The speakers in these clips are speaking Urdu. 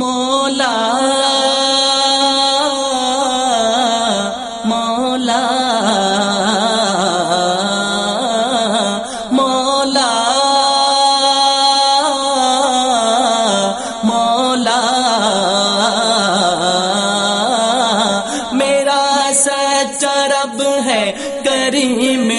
مولا مولا مولا مولا میرا سچا رب ہے کریم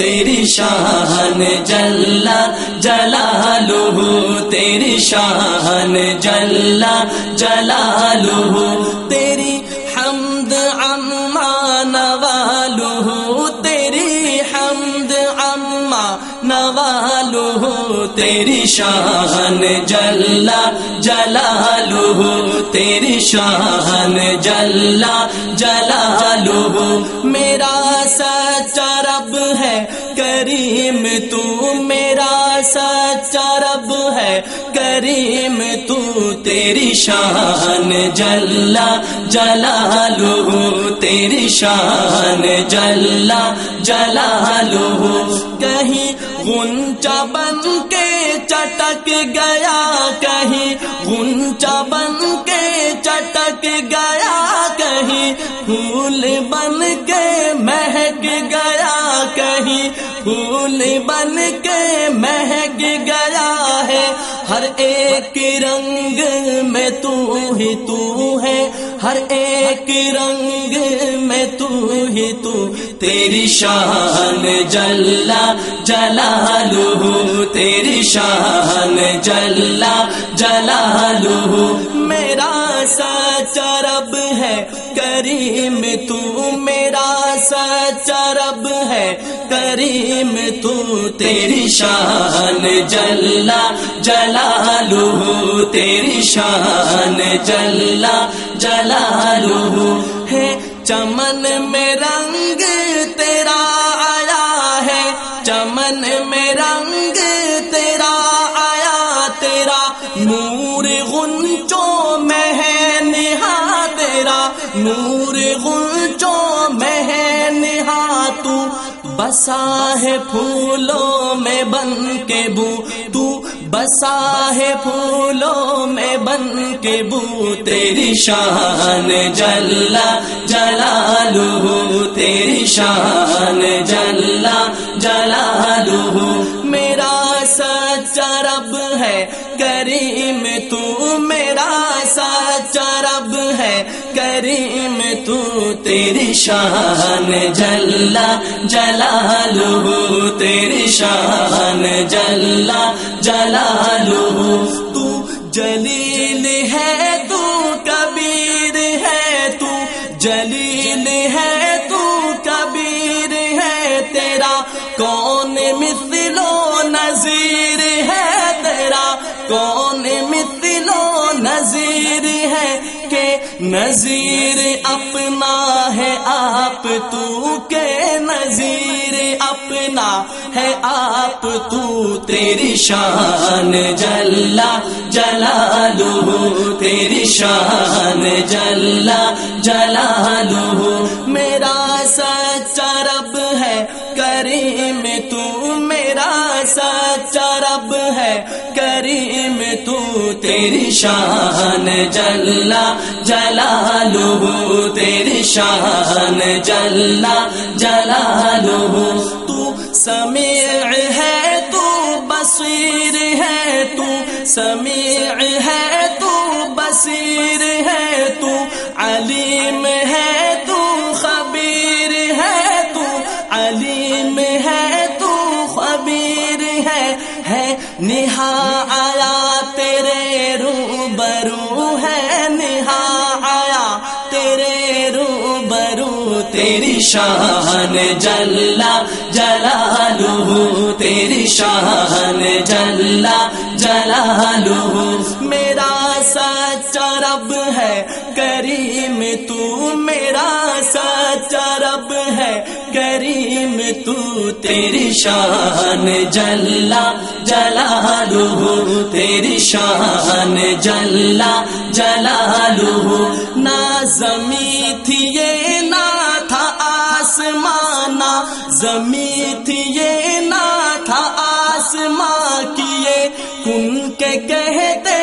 تیری شان جلا جلالہ تیری شان جلا جلالہ تیری حمد عما تیری شان جلا جلالہ، تیری شان جلا جلالہ، میرا سچا رب ہے، کریم تو میرا سچا رب ہے، کریم تو تیری شان جلا جلالہ، تیری شان جلا جلالہ، کہیں گنچا بن کے چٹک گیا کہیں۔ گنچا بن کے چٹک گیا کہیں۔ پھول بن کے مہک گیا کہیں۔ پھول بن کے مہک گیا ایک رنگ میں تو ہی تو ہے، ہر ایک رنگ میں تو ہی تو۔ تیری شان جلا، جلالہ، تیری شان جلا، جلالہ۔ میرا سچا رب ہے، کریم تو میرا سچا کریم تو تیری شان جلا جلالہ تیری شان جلا جلالہ ہے چمن میں رنگ تیرا آیا ہے چمن میں رنگ تیرا آیا تیرا نور غنچوں میں ہے نہا تیرا نور غنچوں بسا ہے پھولوں میں بن کے بو، تو بسا ہے پھولوں میں بن کے بو، تیری شان جلا جلالہ تیری شان جلا جلالہ میرا سچا رب ہے، کریم کریم تو تیری شان جلا جلال تیری شان جلا جلال تو جلیل ہے، تو کبیر ہے، تو جلیل نظیر اپنا ہے آپ تو کے نظیر اپنا ہے آپ تو تیری شان جلا جلالہ تیری شان جلا جلالہ میرا سچا رب ہے کریم تو میرا سچا رب ہے کریم تو تیری شان جلا جلالو تیری شان جلا جلالو تو سمیع ہے، تو بصیر ہے، تو سمیع ہے۔ نہا آیا تیرے رو برو ہے، نہا آیا تیرے رو برو تیری شان جلا جلالو تیری شان جلا جلالو میں رب ہے کریم تو میرا سچا رب ہے کریم تو تیری شان جلا جلالہ تیری شان جلا جلالہ نہ زمین تھی یہ نہ تھا آسمانا زمین تھی یہ نہ تھا آسماں کیے کن کے کہتے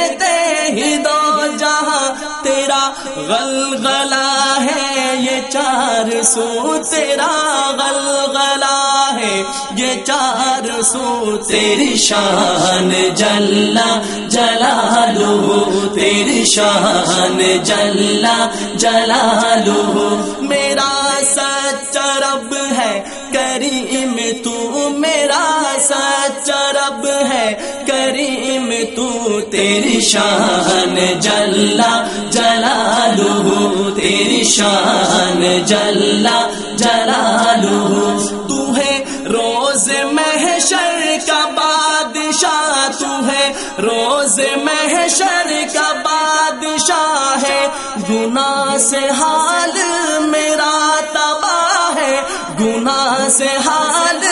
کہتے ہی دو جہاں تیرا غلغلہ ہے، یہ چار سو تیرا غلغلہ ہے۔ یہ چار سو تیری شان جلا جلالو تیری شان جلا جلالو میرا سچا رب ہے، کریم تو میرا سچا رب ہے۔ کریم تو تیری شان جلا جلالو تیری شان جلا جلالو تو ہے روز محشر کا بادشاہ، تو ہے روز محشر کا بادشاہ ہے۔ گناہ سے حال میرا تباہ ہے، گناہ سے حال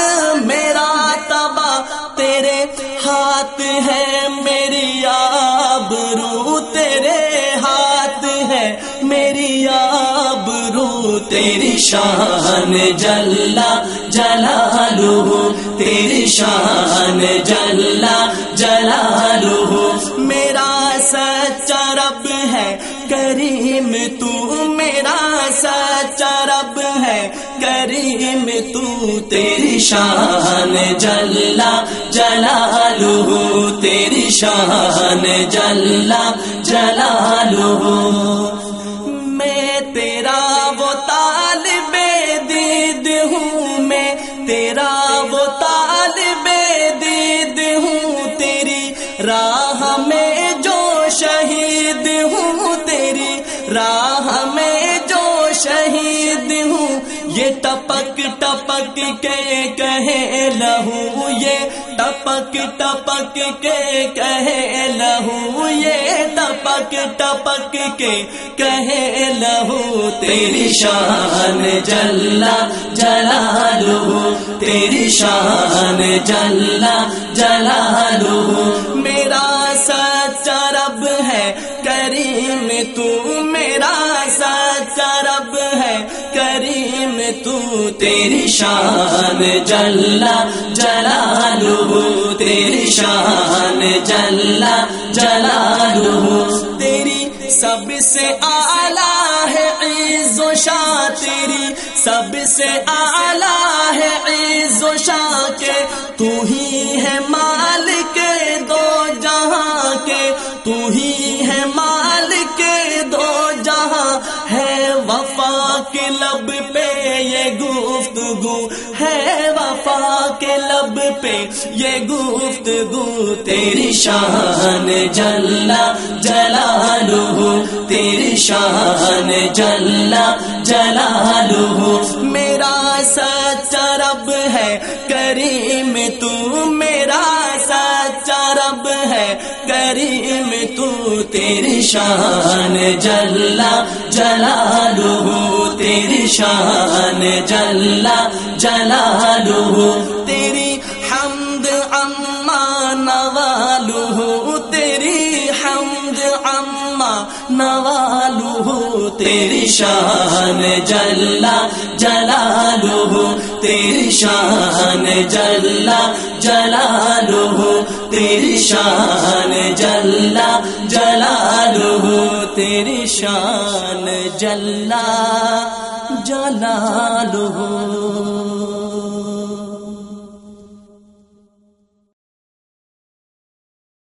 تیری شان جلا جلالو تیری شان جلا جلالو میرا سچا رب ہے، کریم تو میرا سچا رب ہے۔ کریم تو تیری شان جلا جلالو تیری شان جلا جلالو راہ میں جو شہید ہوں تیری، راہ میں جو شہید ہوں، یہ ٹپک ٹپک کے کہے لہو، یہ ٹپک ٹپک کے کہے لہو۔ ٹپک ٹپک کے کہے لہو، تیری شان جلا، جلالو، تیری شان جلا، جلالو۔ میرا سچا رب ہے، کریم تو، میرا سچا رب ہے، کریم تو۔ تیری شان جلا، جلالو، تیری شان جلا تیری سب سے اعلی ہے عز و شاہ تیری سب سے اعلی ہے عز و شاہ کے تو ہی ہے ماں یہ گفتگو ہے وفا کے لب پہ، یہ گفتگو تیری شان جلا جلالو تیری شان جلا جلالو میرا سچا رب ہے، کریم تم تو تیری شان جلا جلالو تیری شان جلا جلالو تیری حمد اما نوالو تیری حمد اما نوالو تیری شان جلا جلالو تیری شان جلا جلالو تیری شان جلا تیری شان جلا جلالو